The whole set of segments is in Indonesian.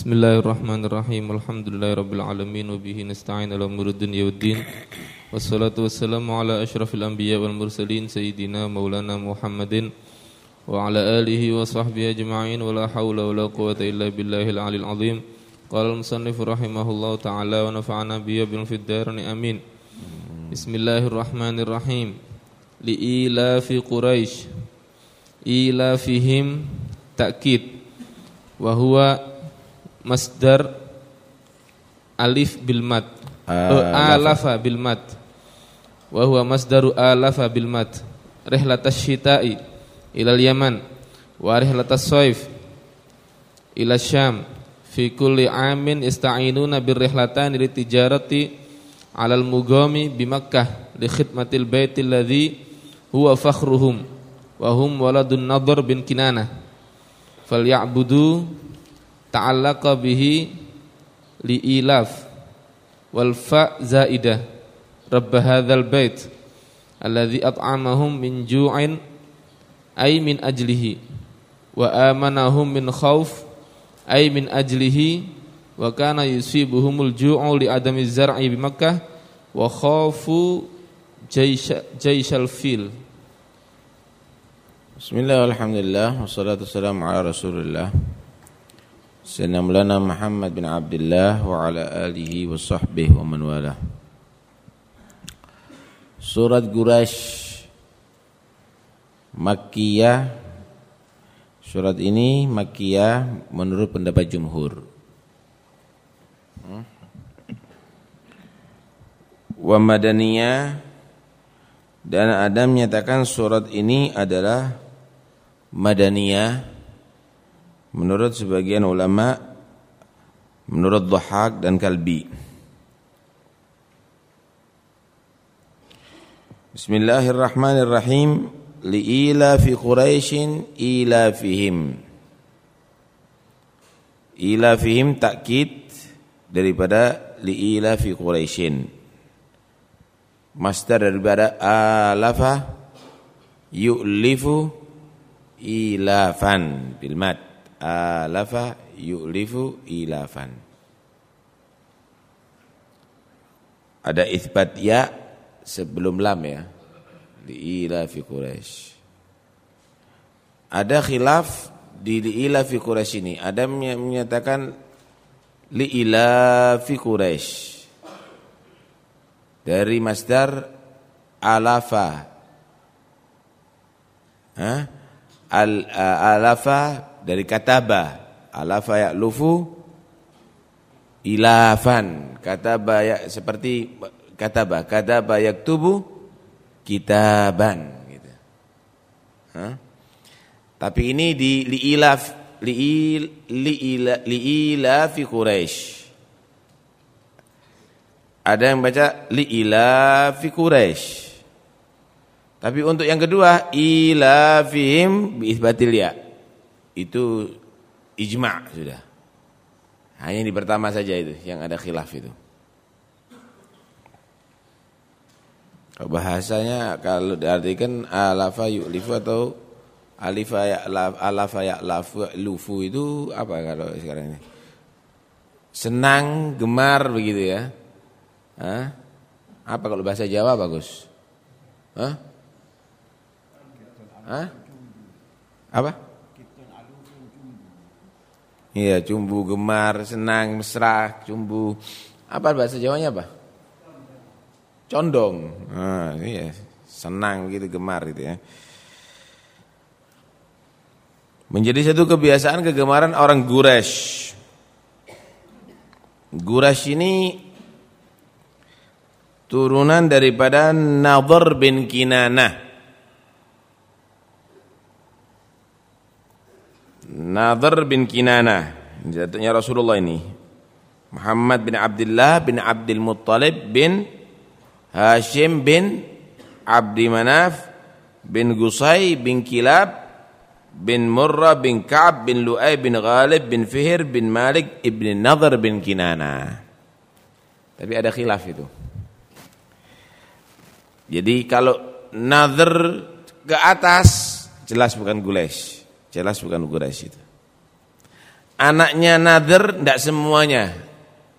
Bismillahirrahmanirrahim. Alhamdulillahirabbil alamin wa bihi nasta'in ala umuri dunya waddin. Wassalatu wassalamu ala asyrafil anbiya wal mursalin sayyidina maulana Muhammadin wa ala alihi wa sahbihi ajma'in wa la haula wa la quwwata illa billahil alil azim. Qala al-musannif rahimahullahu ta'ala wa nafa'ana bihi bil fid amin. Bismillahirrahmanirrahim. Li ila fi Quraisy. Ila fihim ta'kid wa huwa masdar alif bil mat alafa bil mat wa huwa masdaru alafa bil mat rihlatas syita'i ila yaman wa rihlatas saif ila syam. Fi kulli amin ista'inuna bir rihlatan li tijarati alal mugami bi makkah li khidmatil baitil ladzi huwa fakhruhum wa hum waladun nadhr bin kinanah falyabudu ta'allaqa bihi li ilaf wal fa zaidah rabb hadzal bait alladhi at'amahum min ju'in ay min ajlihi wa amanahum min khauf ay min ajlihi wa kana yusibuhumul ju'u li adami zar'i bi Makkah wa khafu jaishal fil Bismillah alhamdulillah wassalatu wassalamu ala Rasulillah Sayyidina Maulana Muhammad bin Abdullah wa ala alihi wa sahbihi wa man wala. Surat Quraisy Makkiyah Surat ini Makkiyah menurut pendapat jumhur. Wa madaniyah dan ada menyatakan surat ini adalah madaniyah Menurut sebagian ulama Menurut Dhahak dan Kalbi. Bismillahirrahmanirrahim. Li'ila fi Quraishin ila fihim. Ila fihim takkid Daripada li'ila fi Quraishin. Master daripada alafa Yu'lifu ilafan Bilmat alafa yu'lifu ilafan. Ada isbat ya sebelum lam ya. Di ilafi Quraisy ada khilaf di ilafi Quraisy ini. Ada yang menyatakan li ilafi Quraisy dari masdar alafa. Ha? Al alafa dari kataba alafa ya'lufu ilafan kataba ya seperti kataba kataba yaktubu kitaban gitu. Hah? Tapi ini di liilaf liil liila liilafi Quraisy. Ada yang baca liilafi Quraisy. Tapi untuk yang kedua ilafihim bi isbatil ya itu ijma' sudah. Hanya di pertama saja itu yang ada khilaf itu. Bahasanya kalau diartikan alafa yu'lifu atau alifa ya'laf alafa ya'lafu lufu itu apa kalau sekarang ini? Senang, gemar begitu ya. Hah? Apa kalau bahasa Jawa bagus? Hah? Hah? Apa? Iya, cumbu, gemar, senang, mesra, cumbu. Apa bahasa Jawanya apa? Condong. Nah, iya, senang gitu, gemar gitu ya. Menjadi satu kebiasaan kegemaran orang Gurash. Gurash ini turunan daripada Nadhr bin Kinanah. Nadhr bin Kinana. Jatuhnya Rasulullah ini. Muhammad bin Abdullah bin Abdul Muttalib bin Hashim bin Abdi Manaf bin Gusay bin Kilab bin Murrah bin Ka'ab bin Lu'ay bin Ghalib bin Fihir bin Malik ibn Nadhr bin Kinana. Tapi ada khilaf itu. Jadi kalau Nadhr ke atas jelas bukan Gulesh Jelas bukan Quraisy itu. Anaknya Nadir tidak semuanya.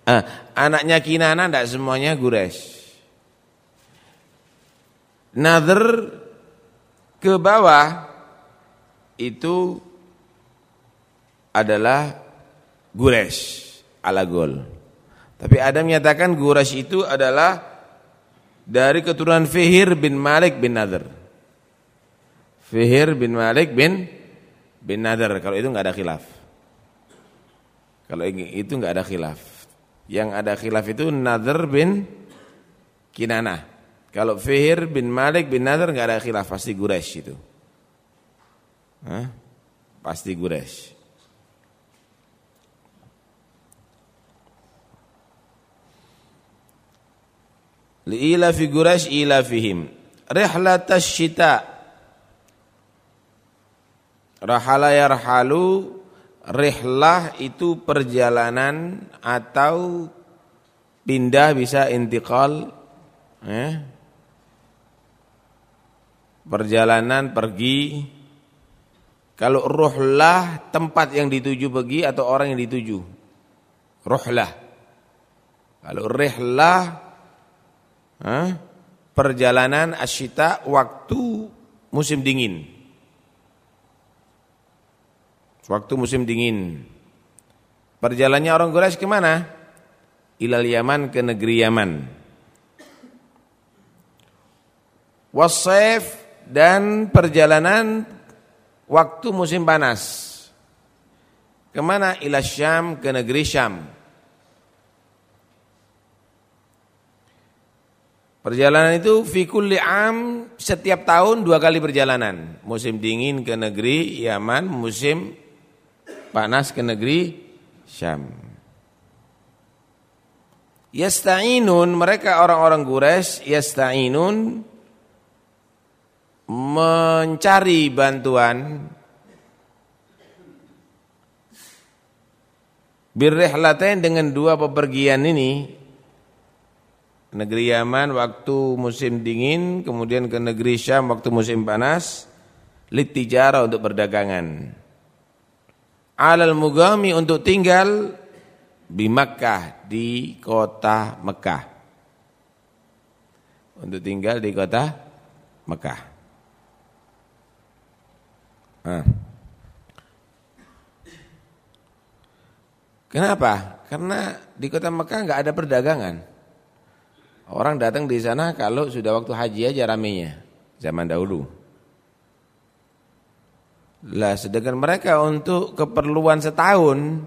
Eh, anaknya Kinana tidak semuanya Gures. Nadir ke bawah itu adalah Gures ala gol. Tapi ada menyatakan Gures itu adalah dari keturunan Fihir bin Malik bin Nadir. Fihir bin Malik bin bin Nadir. Kalau itu nggak ada khilaf. Kalau itu nggak ada khilaf. Yang ada khilaf itu Nadir bin Kinana. Kalau Fihir bin Malik bin Nadir nggak ada khilaf, pasti Quraisy itu. Hah? Pasti Quraisy. Li'ila fi Quraisy ila fihim. Rihlatash syita. Rahala yarhalu Rihlah itu perjalanan atau pindah bisa intikal eh? Perjalanan pergi Kalau ruhlah tempat yang dituju pergi atau orang yang dituju Ruhlah Kalau rihlah eh? Perjalanan asyita waktu musim dingin Waktu musim dingin. Perjalannya orang Quraisy ke mana? Ilal Yaman ke negeri Yaman. Wasif dan perjalanan waktu musim panas. Ke mana? Ila Syam ke negeri Syam. Perjalanan itu fi kulli am setiap tahun dua kali perjalanan. Musim dingin ke negeri Yaman, musim panas ke negeri Syam. Yasta'inun mereka orang-orang Quraisy yasta'inun mencari bantuan birrihlatain dengan dua pepergian ini negeri Yaman waktu musim dingin kemudian ke negeri Syam waktu musim panas litijara untuk perdagangan alal mugami untuk tinggal di Makkah di kota Mekah untuk tinggal di kota Mekah nah. kenapa? Karena di kota Mekah nggak ada perdagangan. Orang datang di sana kalau sudah waktu haji aja ramenya zaman dahulu lah sedangkan mereka untuk keperluan setahun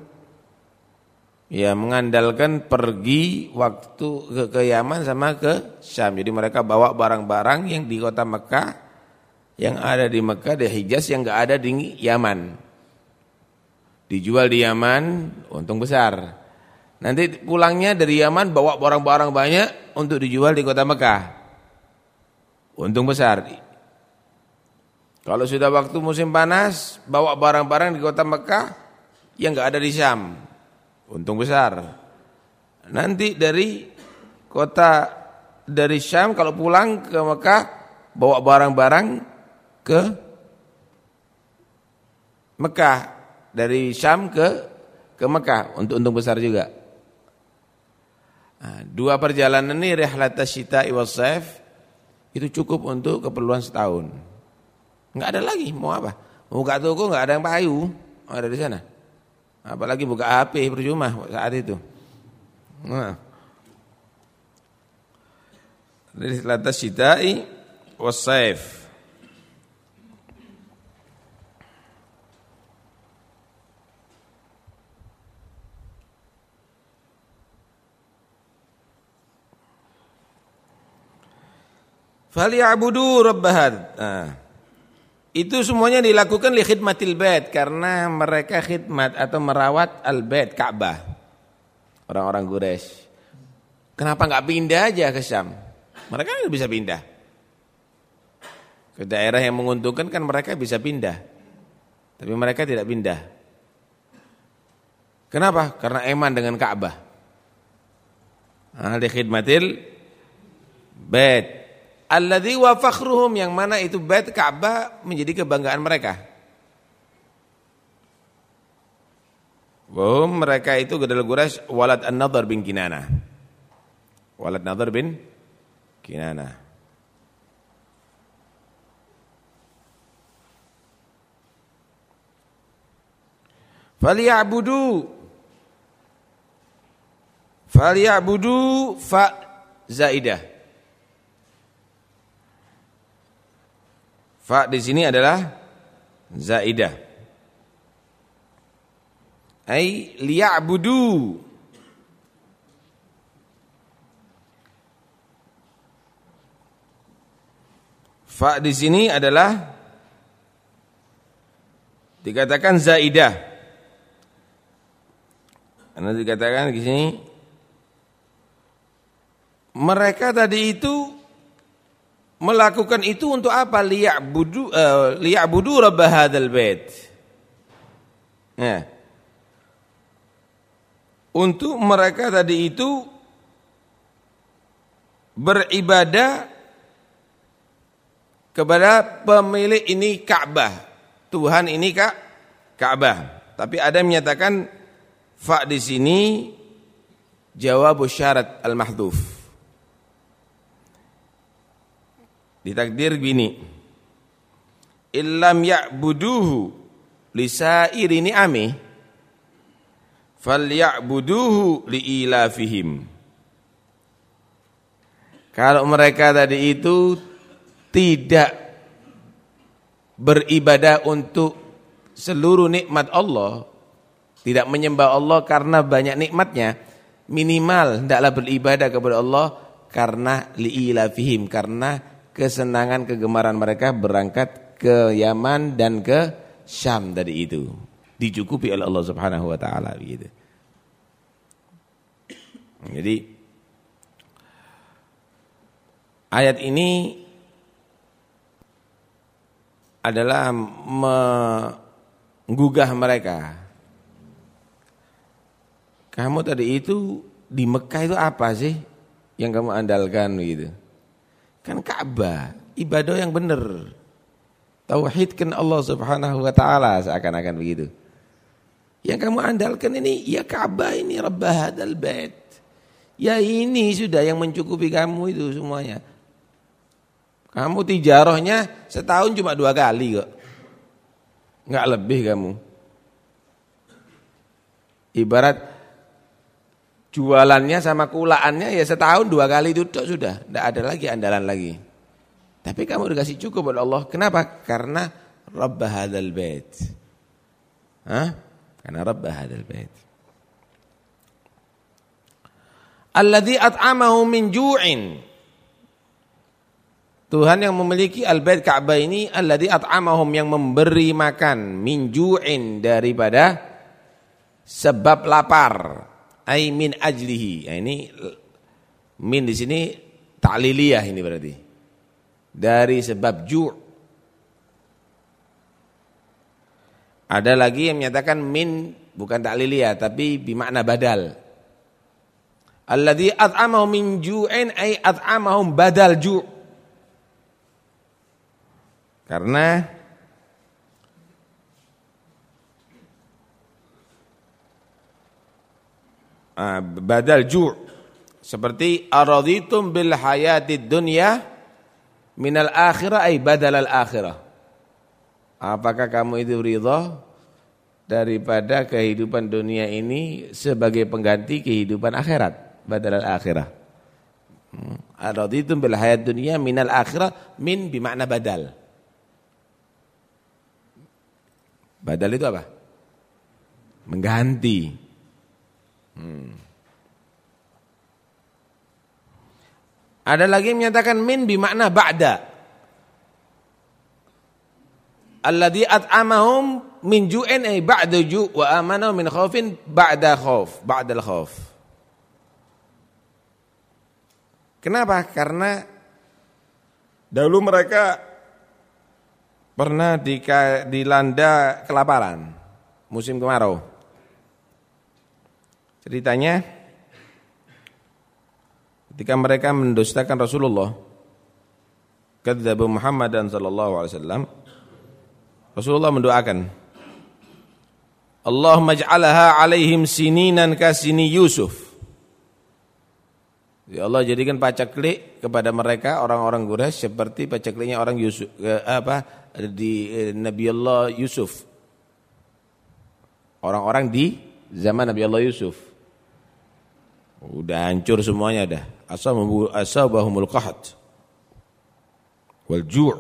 ya mengandalkan pergi waktu ke, ke Yaman sama ke Syam. Jadi mereka bawa barang-barang yang di kota Mekah yang ada di Mekah di Hijaz yang enggak ada di Yaman. Dijual di Yaman untung besar. Nanti pulangnya dari Yaman bawa barang-barang banyak untuk dijual di kota Mekah. Untung besar. Kalau sudah waktu musim panas, bawa barang-barang di kota Mekah yang enggak ada di Syam. Untung besar. Nanti dari kota dari Syam kalau pulang ke Mekah bawa barang-barang ke Mekah dari Syam ke ke Mekah untuk untung besar juga. Nah, dua perjalanan ini rihlat was itu cukup untuk keperluan setahun. Enggak ada lagi, mau apa? Buka toko enggak ada yang payu, ada di sana. Apalagi buka HP percuma saat itu. Nah. Dari latas syita'i wasaif. Falyabudu rabb Nah. Itu semuanya dilakukan li khidmatil bait karena mereka khidmat atau merawat al-bait Ka'bah. Orang-orang Quraisy. Kenapa enggak pindah aja ke Syam? Mereka bisa pindah. Ke daerah yang menguntungkan kan mereka bisa pindah. Tapi mereka tidak pindah. Kenapa? Karena eman dengan Ka'bah. Nah, li khidmatil bait Alladzi wa fakhruhum yang mana itu bait Ka'bah menjadi kebanggaan mereka. Wahum mereka itu adalah Quraisy walad An-Nadhr bin Kinana. Walad Nadhr bin Kinana. Falyabudu Falyabudu fa zaidah. Fa di sini adalah zaidah ay liya'budu Fa di sini adalah dikatakan zaidah. Karena dikatakan di sini mereka tadi itu melakukan itu untuk apa? Liya'budu uh, liya'budu rabb hadzal bait. Ya untuk mereka tadi itu beribadah kepada pemilik ini Ka'bah. Tuhan ini Kak Ka'bah. Tapi ada yang menyatakan fa di sini jawab syarat al-mahdhuf. Ditakdir gini. Illam ya'buduhu lisairi ni'amih falyabuduhu liilafihim kalau mereka tadi itu tidak beribadah untuk seluruh nikmat Allah tidak menyembah Allah karena banyak nikmatnya minimal hendaklah beribadah kepada Allah karena liilafihim karena kesenangan kegemaran mereka berangkat ke Yaman dan ke Syam tadi itu dicukupi oleh Allah Subhanahu wa taala begitu. Jadi ayat ini adalah menggugah mereka. Kamu tadi itu di Mekah itu apa sih yang kamu andalkan begitu? Kan Ka'bah, ibadah yang benar. Tauhidkan Allah Subhanahu wa taala seakan-akan begitu. Yang kamu andalkan ini ya Ka'bah ini Rabbah hadal bait. Ya ini sudah yang mencukupi kamu itu semuanya. Kamu tijarohnya setahun cuma dua kali kok. Enggak lebih kamu. Ibarat jualannya sama kulaannya ya setahun dua kali itu sudah. Tidak ada lagi andalan lagi. Tapi kamu dikasih cukup oleh Allah. Kenapa? Karena Rabbah hadal bait. Hah? Karena Rabb hadzal bait. Alladzi at'amahu min ju'in. Tuhan yang memiliki al-bait Ka'bah ini alladzi at'amahum yang memberi makan min ju'in daripada sebab lapar. Ai min ajlihi. Nah, ini min di sini ta'liliyah ini berarti. Dari sebab ju' Ada lagi yang menyatakan min bukan takliliyah tapi bimakna badal. Alladzi at'amahum min ju'in ay at'amahum badal ju'. Karena badal ju' seperti araditum bil hayatid dunya minal akhirah ay badal al akhirah. Apakah kamu itu ridha daripada kehidupan dunia ini sebagai pengganti kehidupan akhirat, badal akhirah. Hmm. Araditum bil hayat dunia minal akhirah min bimakna badal. Badal itu apa? Mengganti. Hmm. Ada lagi yang menyatakan min bimakna ba'da alladhi at'amahum min ju'in ay ba'da ju' wa amanu min khaufin ba'da khauf, ba'dal khauf. Kenapa? Karena dahulu mereka pernah dilanda kelaparan musim kemarau. Ceritanya ketika mereka mendustakan Rasulullah kadzabu Muhammadan sallallahu alaihi wasallam Rasulullah mendoakan Allahumma ij'alha 'alaihim sininan kasini Yusuf. Ya Allah jadikan pacaklik kepada mereka orang-orang Quraisy seperti pacakliknya orang Yusuf apa di eh, Nabi Allah Yusuf. Orang-orang di zaman Nabi Allah Yusuf. Udah hancur semuanya dah. Asabahumul qahat. Wal ju'.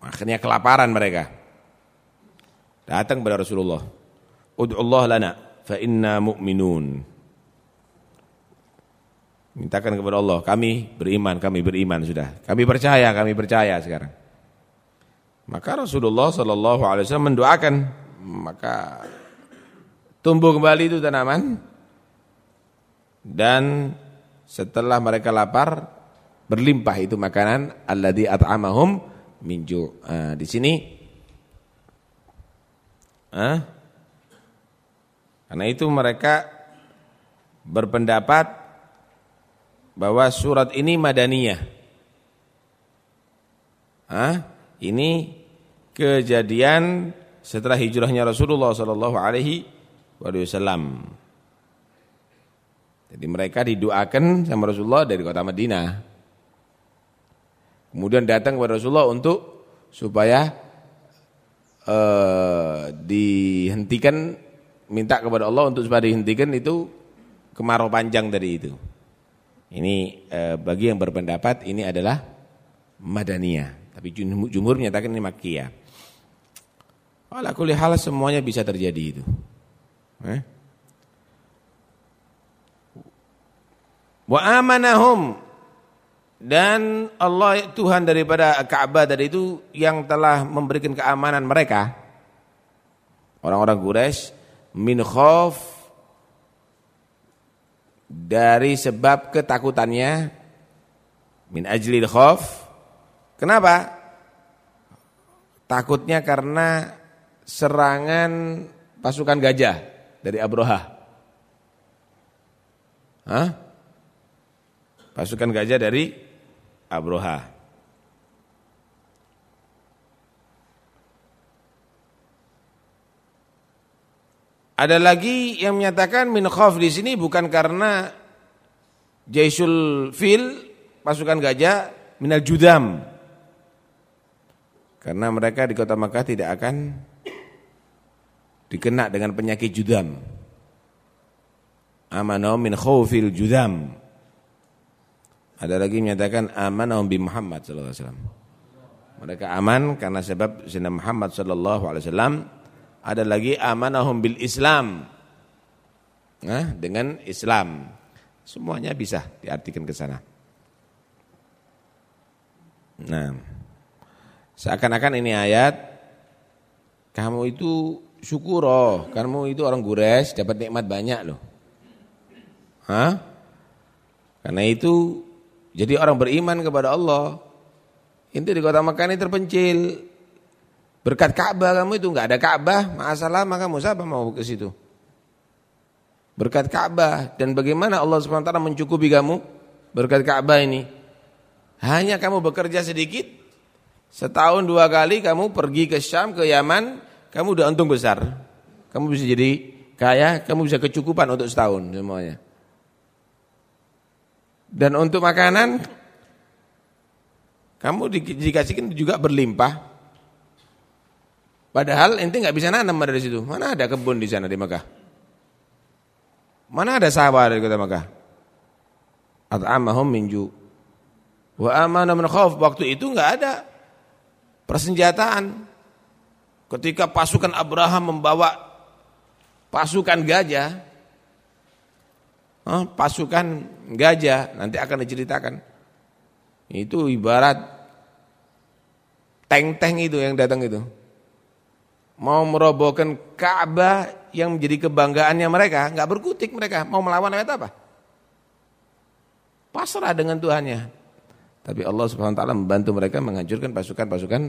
Akhirnya kelaparan mereka. Datang kepada Rasulullah. Ud'u Allah lana fa inna mu'minun. Mintakan kepada Allah, kami beriman, kami beriman sudah. Kami percaya, kami percaya sekarang. Maka Rasulullah Shallallahu Alaihi Wasallam mendoakan, maka tumbuh kembali itu tanaman dan setelah mereka lapar berlimpah itu makanan alladzi at'amahum min ju'. Nah, di sini ah, karena itu mereka berpendapat bahwa surat ini madaniyah. Hah? Ini kejadian setelah hijrahnya Rasulullah sallallahu alaihi wasallam. Jadi mereka didoakan sama Rasulullah dari kota Madinah. Kemudian datang kepada Rasulullah untuk supaya uh, dihentikan minta kepada Allah untuk supaya dihentikan itu kemarau panjang dari itu. Ini eh, bagi yang berpendapat ini adalah Madaniyah. Tapi jumhur menyatakan ini Makkiyah. Ala kulli hal semuanya bisa terjadi itu. Eh? Wa amanahum dan Allah Tuhan daripada Ka'bah dari itu yang telah memberikan keamanan mereka orang-orang Quraisy min khauf dari sebab ketakutannya min ajlil khauf. Kenapa? Takutnya karena serangan pasukan gajah dari Abroha. Hah? Pasukan gajah dari Abroha. Ada lagi yang menyatakan min khauf di sini bukan karena Jaisul Fil pasukan gajah minal judam. Karena mereka di kota Makkah tidak akan dikena dengan penyakit judam. Amanau min khaufil judam. Ada lagi menyatakan amanau bi Muhammad sallallahu alaihi wasallam. Mereka aman karena sebab Sayyidina Muhammad sallallahu alaihi wasallam ada lagi amanahum bil Islam. Nah, dengan Islam. Semuanya bisa diartikan ke sana. Nah, seakan-akan ini ayat kamu itu syukuroh, kamu itu orang gures dapat nikmat banyak loh. Hah? Karena itu jadi orang beriman kepada Allah. Itu di kota Makkah ini terpencil, Berkat Ka'bah kamu itu enggak ada Ka'bah, masalah maka kamu siapa mau ke situ? Berkat Ka'bah dan bagaimana Allah SWT mencukupi kamu berkat Ka'bah ini? Hanya kamu bekerja sedikit, setahun dua kali kamu pergi ke Syam, ke Yaman, kamu udah untung besar. Kamu bisa jadi kaya, kamu bisa kecukupan untuk setahun semuanya. Dan untuk makanan, kamu dikasihkan juga berlimpah. Padahal ente nggak bisa nanam dari situ. Mana ada kebun di sana di Mekah? Mana ada sawah di kota Mekah? At'amahum min ju. Wa amana min khauf. Waktu itu nggak ada persenjataan. Ketika pasukan Abraham membawa pasukan gajah, pasukan gajah nanti akan diceritakan. Itu ibarat tank-tank itu yang datang itu mau merobohkan Ka'bah yang menjadi kebanggaannya mereka, nggak berkutik mereka, mau melawan ayat apa? Pasrah dengan Tuhannya. Tapi Allah Subhanahu wa taala membantu mereka menghancurkan pasukan-pasukan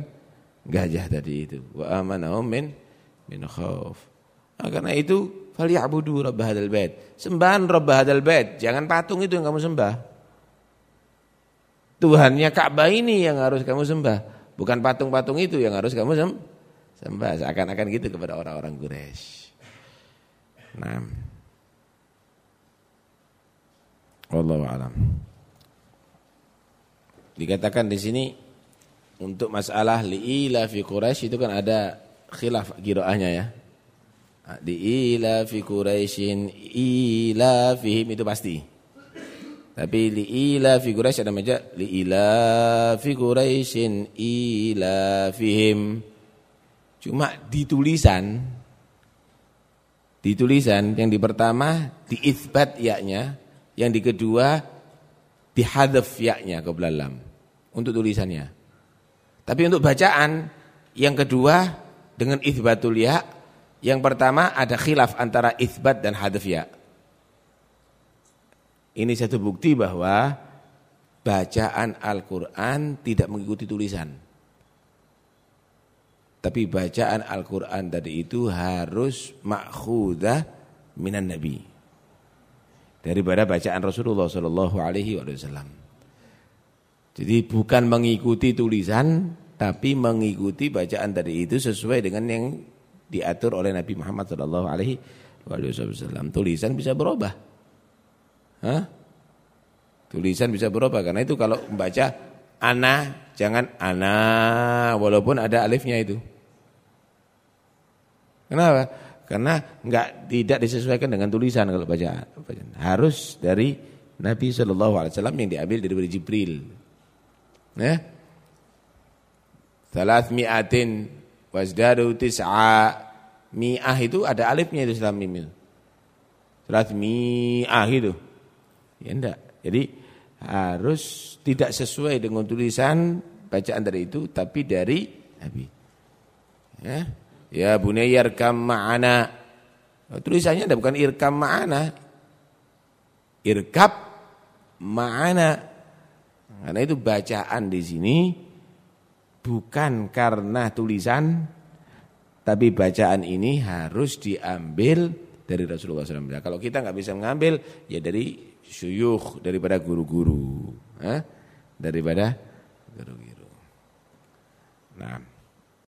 gajah tadi itu. Wa amanahum min min khauf. Nah, karena itu falyabudu rabb hadzal bait. Sembahan rabb hadzal bait, jangan patung itu yang kamu sembah. Tuhannya Ka'bah ini yang harus kamu sembah, bukan patung-patung itu yang harus kamu sembah. Seakan-akan gitu kepada orang-orang Quraisy. Nah. Wallahu alam. Dikatakan di sini untuk masalah liila fi Quraisy itu kan ada khilaf qiraahnya ya. Di ila fi Quraisyin ila fihim itu pasti. Tapi li ila fi Quraisy ada maja li ila fi Quraisyin ila fihim. Cuma di tulisan di tulisan yang di pertama di isbat yaknya, yang di kedua di hadaf yaknya ke lam untuk tulisannya. Tapi untuk bacaan yang kedua dengan itsbatul ya, yang pertama ada khilaf antara itsbat dan hadaf ya. Ini satu bukti bahwa bacaan Al-Qur'an tidak mengikuti tulisan. Tapi bacaan Al-Qur'an tadi itu harus makhudah minan nabi. Daripada bacaan Rasulullah sallallahu alaihi wasallam. Jadi bukan mengikuti tulisan tapi mengikuti bacaan tadi itu sesuai dengan yang diatur oleh Nabi Muhammad sallallahu alaihi wasallam. Tulisan bisa berubah. Hah? Tulisan bisa berubah karena itu kalau membaca ana jangan ana walaupun ada alifnya itu. Kenapa? Karena enggak tidak disesuaikan dengan tulisan kalau baca. Harus dari Nabi sallallahu alaihi wasallam yang diambil dari Jibril. Ya. Salat mi'atin wasdadu tis'a. Mi'ah itu ada alifnya itu setelah mim itu. Salat mi'ah itu. Ya enggak. Jadi harus tidak sesuai dengan tulisan bacaan dari itu tapi dari Nabi. Ya. Ya bunayya irkam ma'ana. Tulisannya ada bukan irkam ma'ana. Irkab ma'ana. Karena itu bacaan di sini bukan karena tulisan, tapi bacaan ini harus diambil dari Rasulullah SAW. Kalau kita nggak bisa mengambil, ya dari syuyuh, daripada guru-guru, daripada guru-guru. Nah.